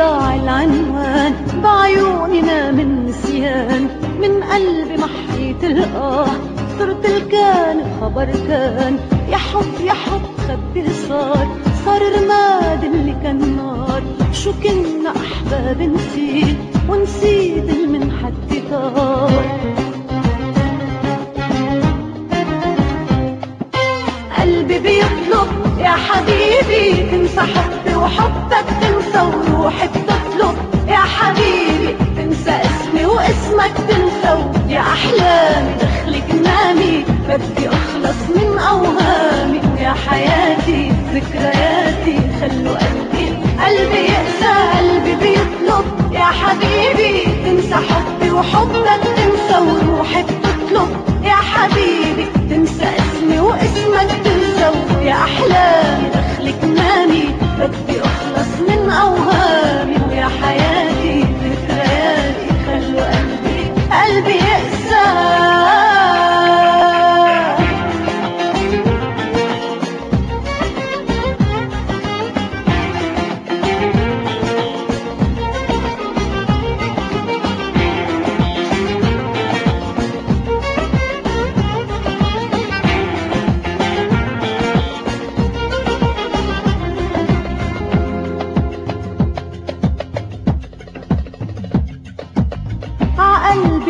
ضاع العنوان بعيوننا من نسيان. من قلبي محيت الآه صرت الكان خبر كان. يا حب يا حب خبي صار صار رماد اللي كان نار. شو كنا أحباب نسيت ونسيت من حد طار قلبي بيطلب يا حبيبي تنسى حبي وحبك تنسى وروحي بتطلب. يا حبيبي تنسى اسمي واسمك تنسى. يا احلامي دخلك نامي. بدي اخلص من اوهامي. ويا حياتي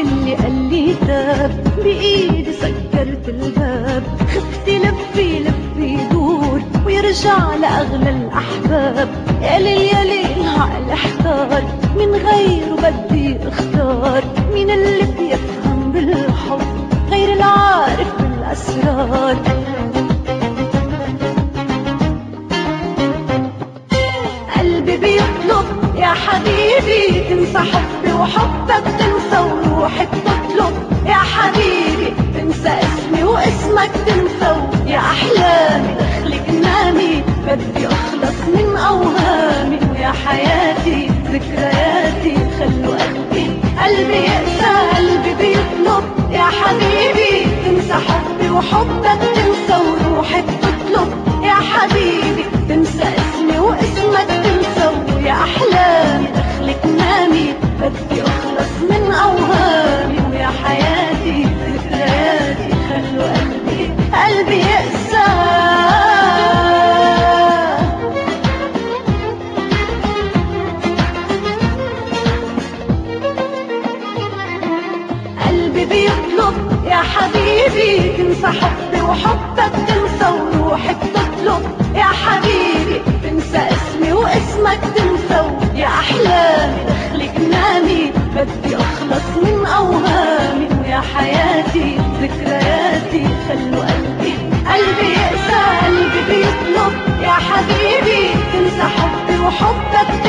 اللي قال لي تاب بإيدي سكرت الباب. خفتي لفي لفي يدور ويرجع لأغلى الأحباب. يا ليل يا ليل عقل احتار من غيره بدي أختار. مين اللي بيفهم بالحب غير العارف بالأسرار قلبي بيطلب يا حبيبي تنسى حبي وحبك تنسى وروحي بتطلب يا حبيبي تنسى اسمي واسمك تنسى. يا أحلامي دخلك نامي. بدي أخلص من أوهامي. ويا حياتي ذكرياتي خلوا قلبي قلبي يقسى قلبي بيطلب. يا حبيبي تنسى حبي وحبك بيطلب يا حبيبي تنسى حبي وحبك تنسى وروحي بتطلب يا حبيبي تنسى اسمي واسمك تنسى يا أحلامي دخلك نامي. بدي أخلص من أوهامي ويا حياتي ذكرياتي خلوا قلبي قلبي يقسى قلبي بيطلب يا حبيبي تنسى حبي وحبك